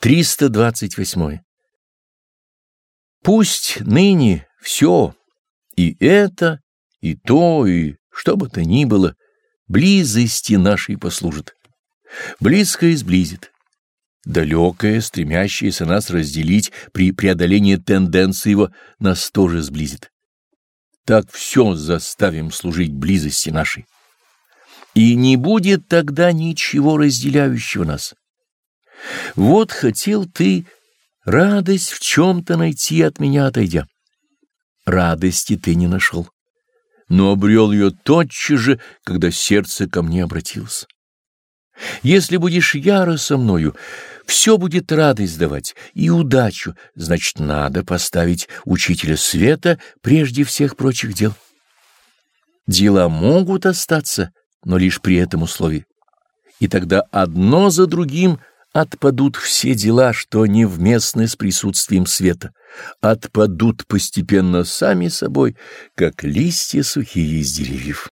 328. Пусть ныне все, и это, и то, и что бы то ни было, близости нашей послужит. Близкое сблизит. Далекое, стремящееся нас разделить при преодолении тенденции его, нас тоже сблизит. Так все заставим служить близости нашей. И не будет тогда ничего разделяющего нас. Вот хотел ты радость в чем-то найти от меня отойдя. Радости ты не нашел, но обрел ее тотчас же, когда сердце ко мне обратилось. Если будешь яро со мною, все будет радость давать и удачу, значит, надо поставить учителя света прежде всех прочих дел. Дела могут остаться, но лишь при этом условии. И тогда одно за другим Отпадут все дела, что невместны с присутствием света, отпадут постепенно сами собой, как листья сухие из деревьев.